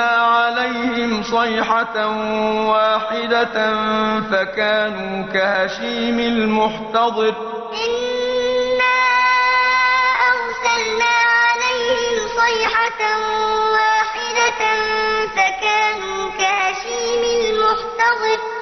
عليهم صيحة واحدة فكانوا كهشيم المحتضر. إنا أرسلنا عليهم صيحة واحدة فكانوا كهشيم المحتضر.